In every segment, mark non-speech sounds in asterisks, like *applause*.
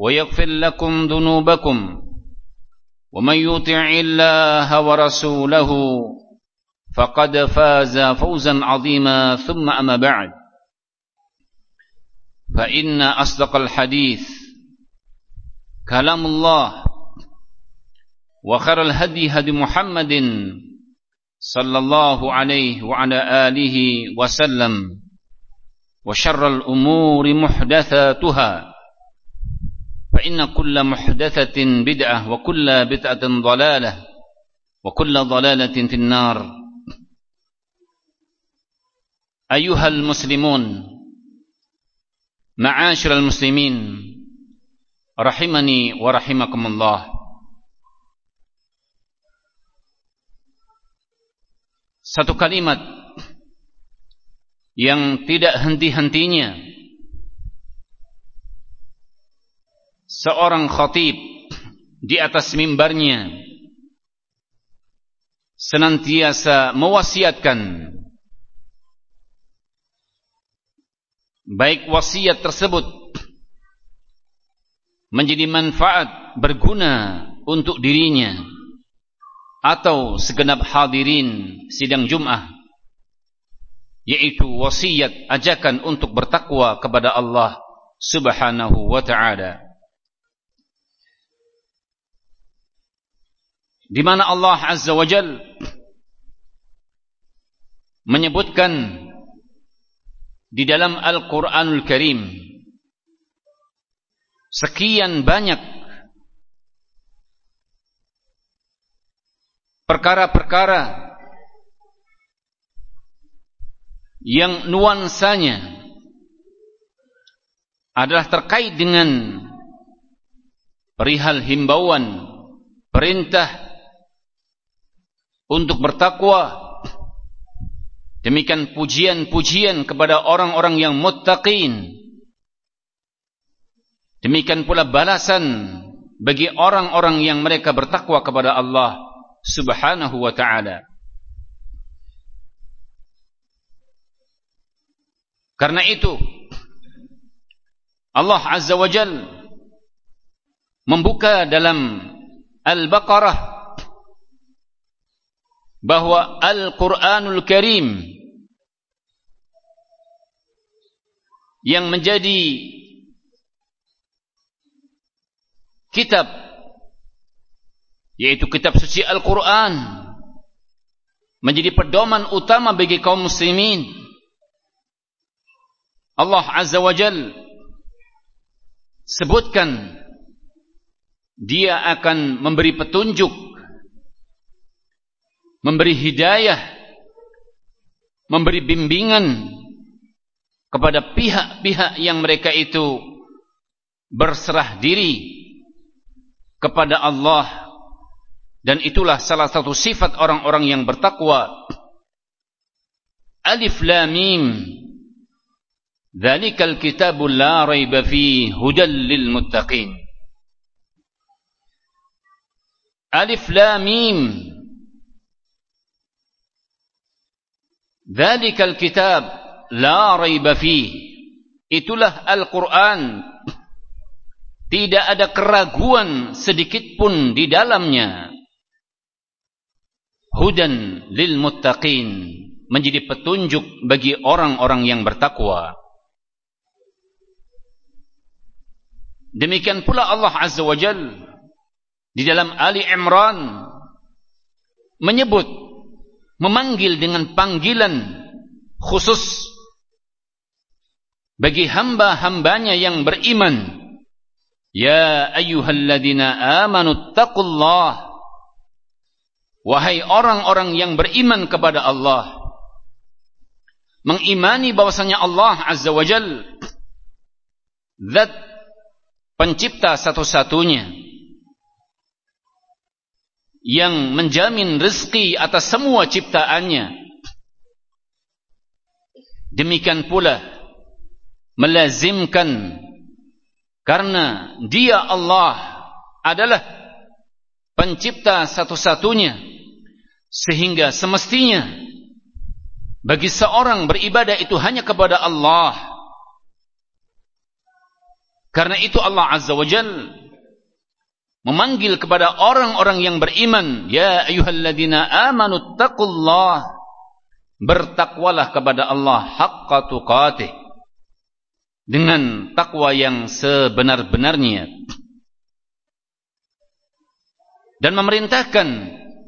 ويغفر لكم ذنوبكم ومن يطع الله ورسوله فقد فاز فوزا عظيما ثم أما بعد. فإن أصدق الحديث كلام الله وخر الهدي هدي محمد صلى الله عليه وعلى آله وسلم وشر الأمور محدثاتها. فإن كل محدثة بدعة وكل بدعة ضلالة وكل ضلالة في النار أيها المسلمون معاشر المسلمين رحمني ورحمكم الله satu kalimat yang tidak henti-hentinya seorang khatib di atas mimbarnya senantiasa mewasiatkan baik wasiat tersebut menjadi manfaat berguna untuk dirinya atau segenap hadirin sidang Jum'ah yaitu wasiat ajakan untuk bertakwa kepada Allah subhanahu wa ta'ala di mana Allah Azza wa Jal menyebutkan di dalam Al-Quranul Karim sekian banyak perkara-perkara yang nuansanya adalah terkait dengan perihal himbauan perintah untuk bertakwa. Demikian pujian-pujian kepada orang-orang yang muttaqin. Demikian pula balasan bagi orang-orang yang mereka bertakwa kepada Allah subhanahu wa ta'ala. Karena itu Allah azza wa jal membuka dalam Al-Baqarah bahwa Al-Quranul Karim yang menjadi kitab yaitu kitab suci Al-Quran menjadi pedoman utama bagi kaum muslimin. Allah Azza wa Jal sebutkan dia akan memberi petunjuk memberi hidayah memberi bimbingan kepada pihak-pihak yang mereka itu berserah diri kepada Allah. Dan itulah salah satu sifat orang-orang yang bertakwa. Alif Lam Mim. Dzalikal kitabu la raiba fi hudal lil muttaqin. Alif Lam Mim Dzalikal kitab la raiba fihi Itulah Al-Quran. Tidak ada keraguan sedikit pun di dalamnya. Hudan lil muttaqin. Menjadi petunjuk bagi orang-orang yang bertakwa. Demikian pula Allah Azza wa Jal Di dalam Ali Imran Menyebut Memanggil dengan panggilan Khusus bagi hamba-hambanya yang beriman. Ya ayyuhalladzina amanu taqullah wahai orang-orang yang beriman kepada Allah mengimani bahwasanya Allah azza wajal zat pencipta satu-satunya yang menjamin rezeki atas semua ciptaannya. Demikian pula melazimkan karena dia Allah adalah pencipta satu-satunya sehingga semestinya bagi seorang beribadah itu hanya kepada Allah. Karena itu Allah Azza wa Jal memanggil kepada orang-orang yang beriman ya ayuhalladzina amanu taqullah bertakwalah kepada Allah haqqa tuqatih. Dengan takwa yang sebenar-benarnya. Dan memerintahkan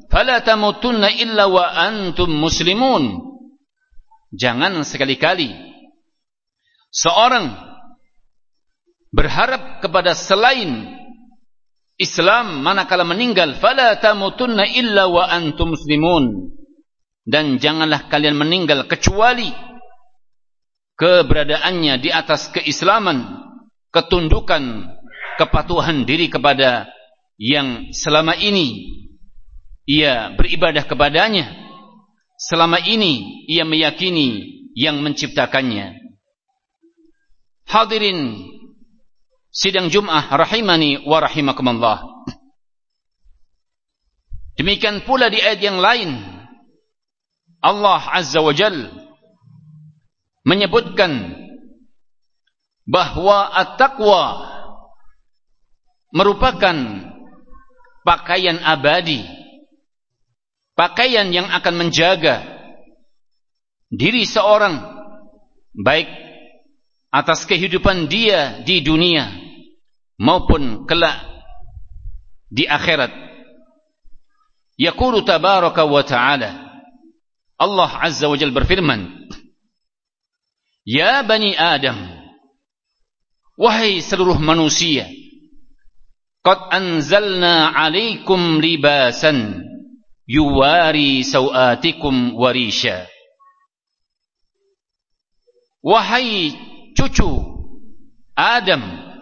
fala tamutunna illa wa antum muslimun. Jangan sekali-kali seorang berharap kepada selain Islam manakala meninggal fala tamutunna illa wa antum muslimun dan janganlah kalian meninggal kecuali keberadaannya di atas keislaman, ketundukan, kepatuhan diri kepada yang selama ini ia beribadah kepadanya, selama ini ia meyakini yang menciptakannya. Hadirin sidang Jum'ah rahimani wa rahimakumullah. Demikian pula di ayat yang lain Allah Azza wa Jalla menyebutkan bahawa at-taqwa merupakan pakaian abadi pakaian yang akan menjaga diri seorang baik atas kehidupan dia di dunia maupun kelak di akhirat yaqulu tabaraka wa ta'ala Allah azza wa jalla berfirman Ya Bani Adam Wahai seluruh manusia Qad anzalna alaikum libasan Yuwari sawatikum warisha Wahai cucu Adam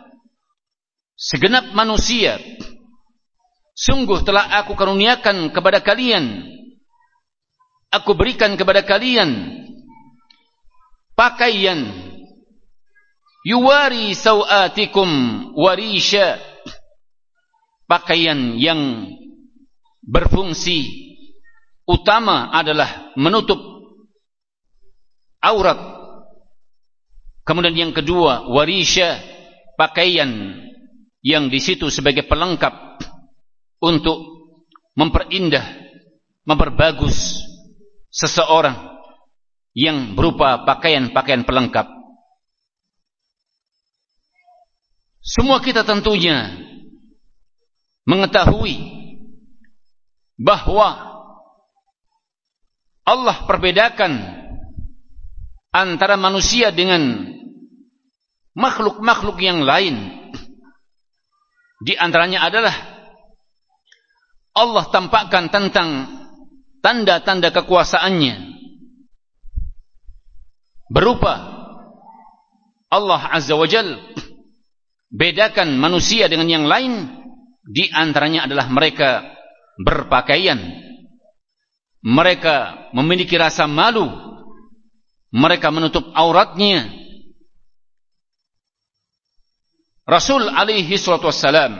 Segenap manusia Sungguh telah aku karuniakan kepada kalian. Aku berikan kepada kalian pakaian. Yuwari sawatikum warisha. Pakaian yang berfungsi utama adalah menutup aurat. Kemudian yang kedua warisha pakaian yang di situ sebagai pelengkap untuk memperindah memperbagus seseorang yang berupa pakaian-pakaian pelengkap. Semua kita tentunya mengetahui bahawa Allah perbedakan antara manusia dengan makhluk-makhluk yang lain. Di antaranya adalah Allah tampakkan tentang tanda-tanda kekuasaannya. Berupa Allah Azza wa Jal bedakan manusia dengan yang lain di antaranya adalah mereka berpakaian. Mereka memiliki rasa malu. Mereka menutup auratnya Rasul alaihi salatu wassalam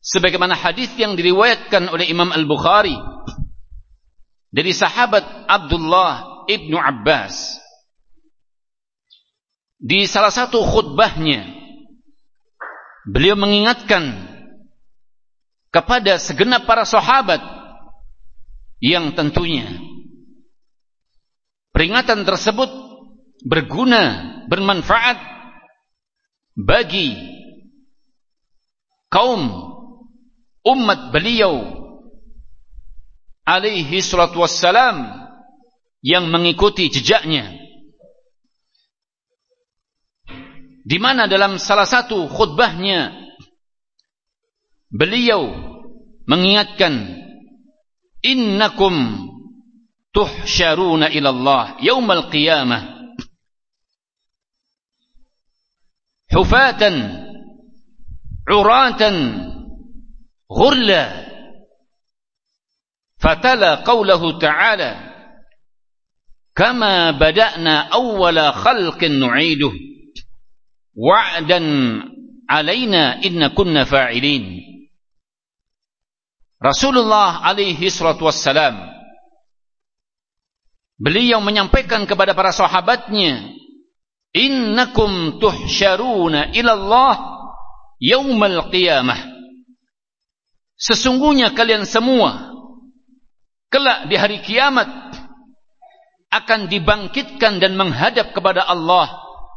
sebagaimana hadis yang diriwayatkan oleh Imam Al-Bukhari dari sahabat Abdullah ibnu Abbas. Di salah satu khutbahnya beliau mengingatkan kepada segenap para sahabat yang tentunya peringatan tersebut berguna bermanfaat bagi kaum umat beliau alaihi salatu wassalam yang mengikuti jejaknya. Di mana dalam salah satu khutbahnya beliau mengingatkan innakum tuhsyaruna ila Allah yaumal qiyamah hufatan uratan ghurla fatala qawlahu ta'ala kama bada'na awwala khalqin nu'iduh wa'dan alaina inna kunna fa'ilin Rasulullah alaihi salatu wassalam beliau menyampaikan kepada para sahabatnya innakum tuhsyaruna ila Allah yaumal qiyamah. Sesungguhnya kalian semua kelak di hari kiamat akan dibangkitkan dan menghadap kepada Allah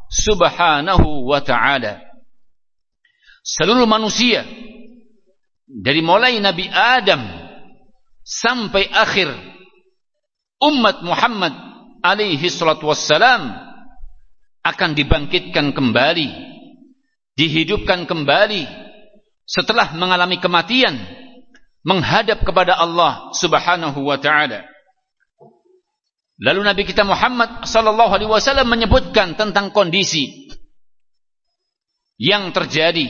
subhanahu wa ta'ala. Seluruh manusia dari mulai Nabi Adam sampai akhir umat Muhammad alaihi salatu wassalam akan dibangkitkan kembali dihidupkan kembali setelah mengalami kematian menghadap kepada Allah Subhanahu wa taala. Lalu nabi kita Muhammad sallallahu alaihi wasallam menyebutkan tentang kondisi yang terjadi.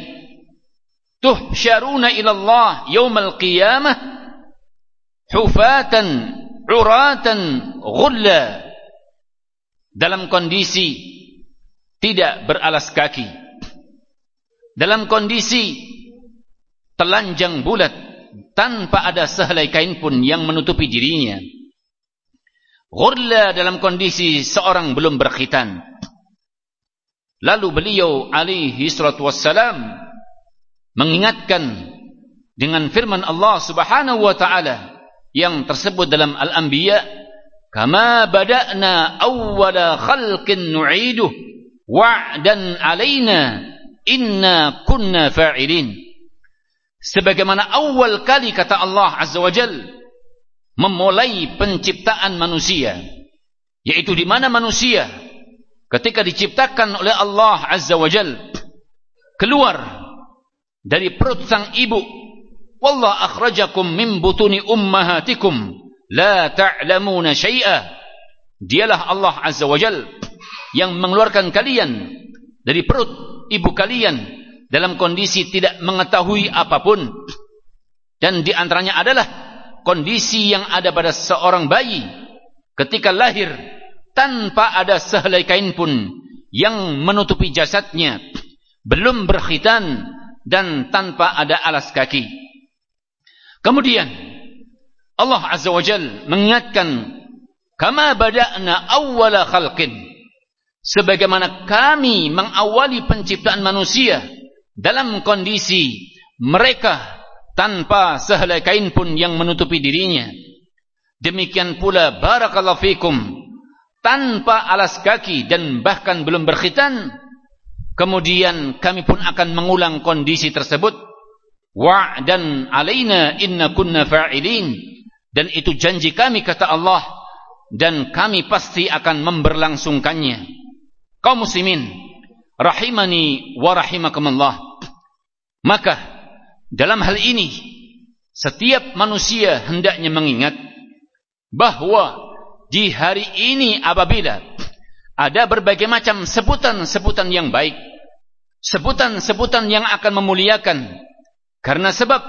Tuhsyaruna ila Allah yaumal qiyamah hufatan uratan ghulla dalam kondisi tidak beralas kaki. Dalam kondisi telanjang bulat tanpa ada sehelai kain pun yang menutupi dirinya. Ghurla dalam kondisi seorang belum berkhitan. Lalu beliau alaihi salatu wassalam mengingatkan dengan firman Allah subhanahu wa ta'ala yang tersebut dalam al-anbiya kama bada'na awwala khalqin nu'iduh wa'dan alaina inna kunna fa'ilin. Sebagaimana awal kali kata Allah azza wajal memulai penciptaan manusia yaitu di mana manusia ketika diciptakan oleh Allah azza wajal keluar dari perut sang ibu. Wallah akhrajakum min butuni ummahatikum la ta'lamuna syai'a. Dialah Allah azza wajal yang mengeluarkan kalian dari perut ibu kalian dalam kondisi tidak mengetahui apapun. Dan di antaranya adalah kondisi yang ada pada seorang bayi ketika lahir tanpa ada sehelai kain pun yang menutupi jasadnya belum berkhitan dan tanpa ada alas kaki. Kemudian Allah Azza wa Jal mengingatkan kama bada'na awwala khalqin sebagaimana kami mengawali penciptaan manusia dalam kondisi mereka tanpa sehelai kain pun yang menutupi dirinya. Demikian pula barakallahu fikum tanpa alas kaki dan bahkan belum berkhitan kemudian kami pun akan mengulang kondisi tersebut. Wa'dan alaina inna kunna fa'ilin. Dan itu janji kami kata Allah dan kami pasti akan memberlangsungkannya kaum muslimin rahimani wa rahimakumullah. Maka dalam hal ini setiap manusia hendaknya mengingat bahawa di hari ini apabila ada berbagai macam sebutan-sebutan yang baik sebutan-sebutan yang akan memuliakan karena sebab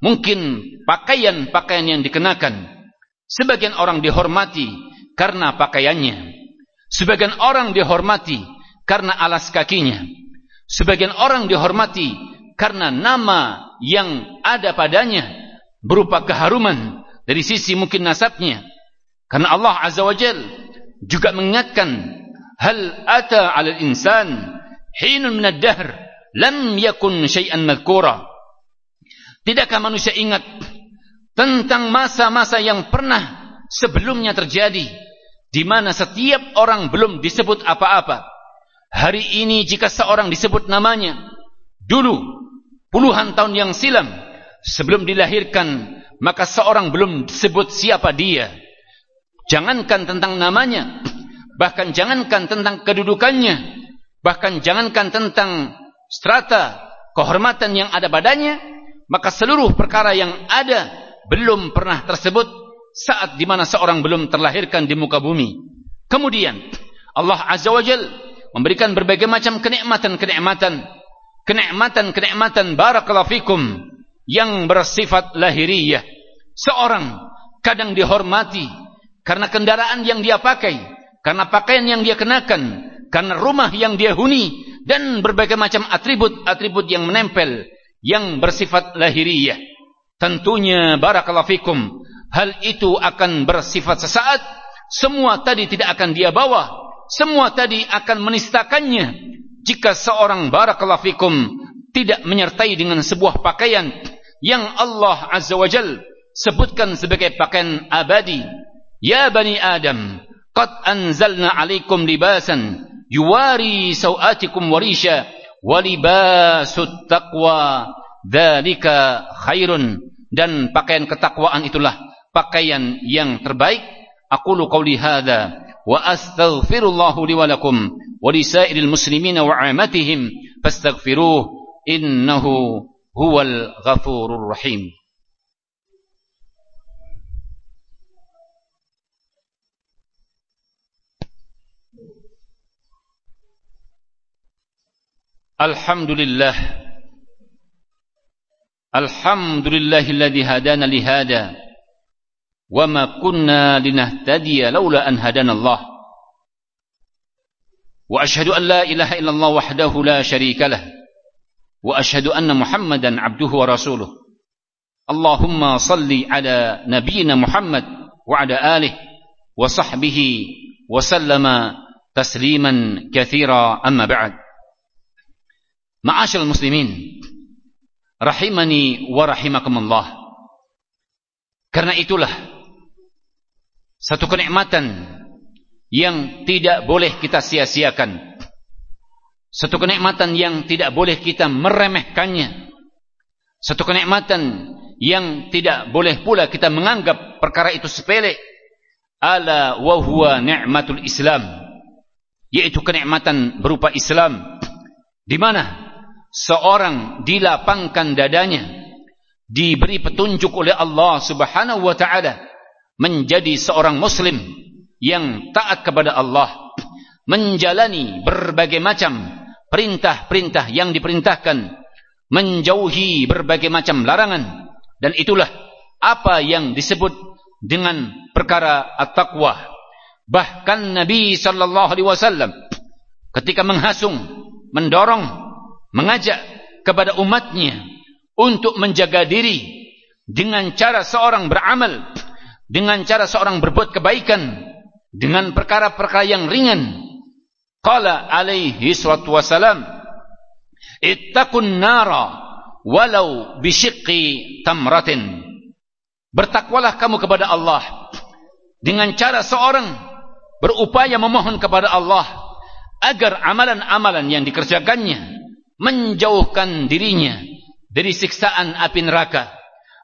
mungkin pakaian-pakaian yang dikenakan sebagian orang dihormati karena pakaiannya Sebagian orang dihormati karena alas kakinya. Sebagian orang dihormati karena nama yang ada padanya berupa keharuman dari sisi mungkin nasabnya. Karena Allah Azza wa Jal juga mengingatkan hal ata 'ala al-insan hinun min ad-dahr lam yakun syai'an madhkura. Tidakkah manusia ingat tentang masa-masa yang pernah sebelumnya terjadi di mana setiap orang belum disebut apa-apa. Hari ini jika seorang disebut namanya dulu puluhan tahun yang silam sebelum dilahirkan maka seorang belum disebut siapa dia. Jangankan tentang namanya bahkan jangankan tentang kedudukannya bahkan jangankan tentang strata kehormatan yang ada padanya maka seluruh perkara yang ada belum pernah tersebut saat di mana seorang belum terlahirkan di muka bumi. Kemudian Allah Azza wa Jal memberikan berbagai macam kenikmatan-kenikmatan. Kenikmatan-kenikmatan barakallahu fikum yang bersifat lahiriah. Seorang kadang dihormati karena kendaraan yang dia pakai karena pakaian yang dia kenakan karena rumah yang dia huni dan berbagai macam atribut-atribut yang menempel yang bersifat lahiriah. Tentunya barakallahu fikum hal itu akan bersifat sesaat. Semua tadi tidak akan dia bawa. Semua tadi akan menistakannya jika seorang barakallahu fikum tidak menyertai dengan sebuah pakaian yang Allah Azza wa Jal sebutkan sebagai pakaian abadi. Ya bani Adam, qad anzalna alaikum libasan yuwari sawatikum warisha walibasut taqwa dzalika khairun dan pakaian ketakwaan itulah pakaian yang terbaik aqulu qawli hadza wa astaghfirullahu li wa lakum wa lisairil muslimina wa amatihim fastaghfiruh innahu huwal ghafurur rahim الحمد لله الحمد لله الذي وما كنا لنهتدي لولا أن هدانا الله. وأشهد أن لا إله إلا الله وحده لا شريك له. وأشهد أن محمدا عبده ورسوله. اللهم صل على نبينا محمد وعلى آله وصحبه وسلم تسليما كثيرا. أما بعد. Ma'asyal muslimin Rahimani wa rahimakumullah Karena itulah Satu kenikmatan Yang tidak boleh kita sia-siakan. Satu kenikmatan yang tidak boleh kita meremehkannya. Satu kenikmatan yang tidak boleh pula kita menganggap perkara itu sepele. Ala wa huwa ni'matul islam. Yaitu kenikmatan berupa islam. Di mana seorang dilapangkan dadanya diberi petunjuk oleh Allah Subhanahu wa taala menjadi seorang muslim yang taat kepada Allah menjalani berbagai macam perintah-perintah yang diperintahkan menjauhi berbagai macam larangan dan itulah apa yang disebut dengan perkara at-taqwa. Bahkan Nabi wasallam ketika menghasung mendorong mengajak kepada umatnya untuk menjaga diri dengan cara seorang beramal dengan cara seorang berbuat kebaikan dengan perkara-perkara yang ringan. Qala alaihi salatu wasalam ittaqun nara walau bisyiqqi tamratin. Bertakwalah kamu kepada Allah dengan cara seorang berupaya memohon kepada Allah agar amalan-amalan yang dikerjakannya menjauhkan dirinya dari siksaan api neraka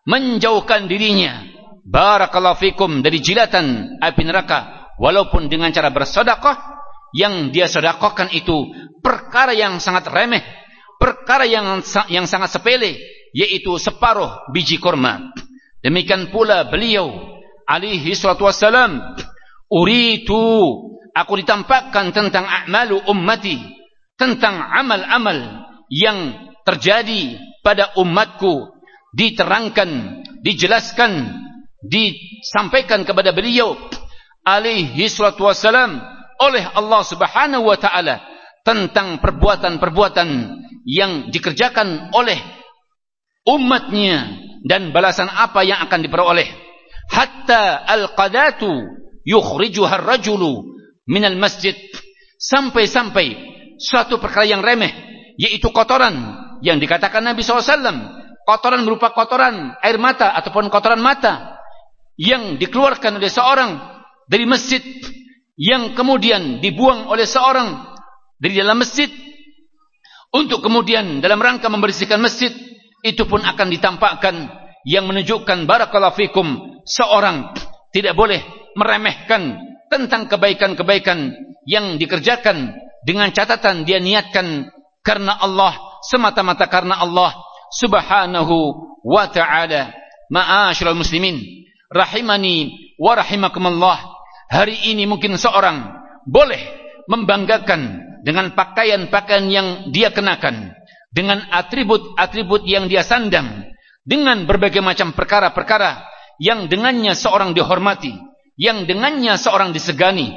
menjauhkan dirinya barakallahu fikum dari jilatan api neraka. Walaupun dengan cara bersedekah yang dia sedekahkan itu perkara yang sangat remeh perkara yang yang sangat sepele yaitu separuh biji kurma. Demikian pula beliau alaihi salatu wassalam uritu aku ditampakkan tentang a'malu ummati tentang amal-amal yang terjadi pada umatku diterangkan, dijelaskan, disampaikan kepada beliau alaihi salatu wassalam oleh Allah subhanahu wa ta'ala tentang perbuatan-perbuatan yang dikerjakan oleh umatnya dan balasan apa yang akan diperoleh. Hatta al-qadatu yukhrijuha ar-rajulu min al-masjid sampai-sampai suatu perkara yang remeh yaitu kotoran yang dikatakan Nabi SAW kotoran berupa kotoran air mata ataupun kotoran mata yang dikeluarkan oleh seorang dari masjid yang kemudian dibuang oleh seorang dari dalam masjid untuk kemudian dalam rangka membersihkan masjid itu pun akan ditampakkan yang menunjukkan barakallahu fikum seorang tidak boleh meremehkan tentang kebaikan-kebaikan yang dikerjakan dengan catatan dia niatkan karena Allah semata-mata karena Allah subhanahu wa ta'ala. Ma'asyiral muslimin rahimani wa rahimakumullah. Hari ini mungkin seorang boleh membanggakan dengan pakaian-pakaian yang dia kenakan dengan atribut-atribut yang dia sandang dengan berbagai macam perkara-perkara yang dengannya seorang dihormati yang dengannya seorang disegani.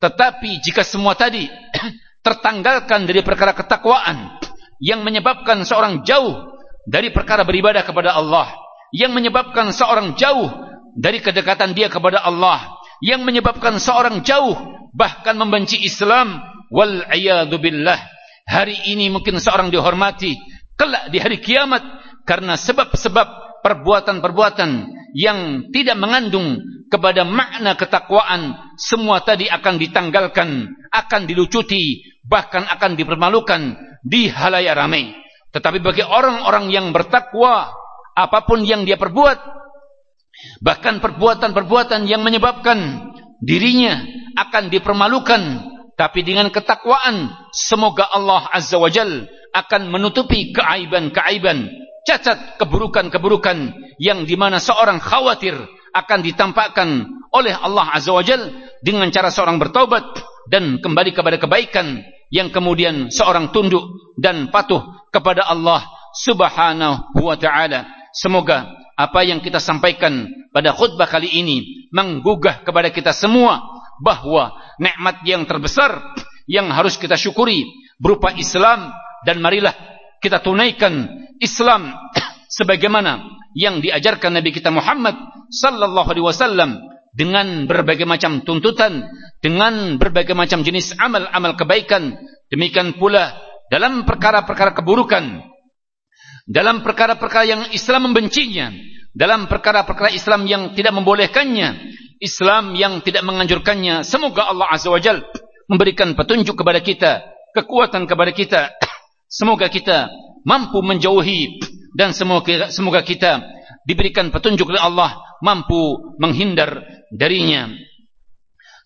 Tetapi jika semua tadi *clears throat* tertanggalkan dari perkara ketakwaan yang menyebabkan seorang jauh dari perkara beribadah kepada Allah yang menyebabkan seorang jauh dari kedekatan dia kepada Allah yang menyebabkan seorang jauh bahkan membenci Islam. Wal a'yadu billah. Hari ini mungkin seorang dihormati kelak di hari kiamat karena sebab-sebab perbuatan-perbuatan yang tidak mengandung kepada makna ketakwaan. Semua tadi akan ditanggalkan akan dilucuti bahkan akan dipermalukan di halayak ramai. Tetapi bagi orang-orang yang bertakwa apapun yang dia perbuat Bahkan perbuatan-perbuatan yang menyebabkan dirinya akan dipermalukan. Tapi dengan ketakwaan, semoga Allah Azza wa Jal akan menutupi keaiban-keaiban. Cacat keburukan-keburukan yang dimana seorang khawatir akan ditampakkan oleh Allah Azza wa Jal dengan cara seorang bertaubat dan kembali kepada kebaikan yang kemudian seorang tunduk dan patuh kepada Allah Subhanahu wa taala. Semoga apa yang kita sampaikan pada khutbah kali ini menggugah kepada kita semua bahawa nikmat yang terbesar yang harus kita syukuri berupa Islam dan marilah kita tunaikan Islam *clears throat* sebagaimana yang diajarkan Nabi kita Muhammad sallallahu alaihi wasallam dengan berbagai macam tuntutan dengan berbagai macam jenis amal-amal kebaikan. Demikian pula dalam perkara-perkara keburukan dalam perkara-perkara yang Islam membencinya, dalam perkara-perkara Islam yang tidak membolehkannya, Islam yang tidak menganjurkannya. Semoga Allah Azza wa Jal memberikan petunjuk kepada kita, kekuatan kepada kita. Semoga kita mampu menjauhi dan semoga, semoga kita diberikan petunjuk oleh Allah mampu menghindar darinya.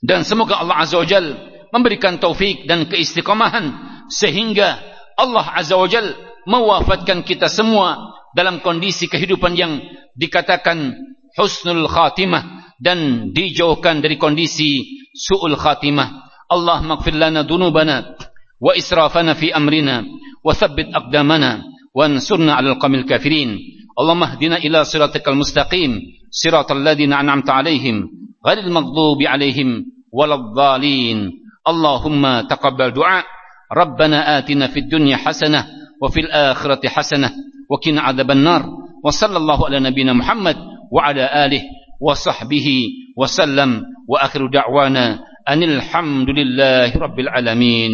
Dan semoga Allah Azza wa Jal memberikan taufik dan keistiqamahan sehingga Allah Azza wa Jal mewafatkan kita semua dalam kondisi kehidupan yang dikatakan husnul khatimah dan dijauhkan dari kondisi su'ul khatimah Allah maghfir lana dunubana wa israfana fi amrina wa thabbit aqdamana wa ansurna ala alqamil kafirin Allah mahdina ila siratikal mustaqim siratal ladina an'amta alaihim ghairil maghdubi alaihim waladhdallin Allahumma taqabbal du'a Rabbana atina fid dunya hasanah وفي الآخرة حسنة. وكنا عذاب النار. وصلى الله على نبينا محمد وعلى آله وصحبه وسلم. وآخر دعوانا أن الحمد لله رب العالمين.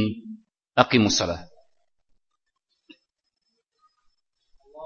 أقيموا الصلاة.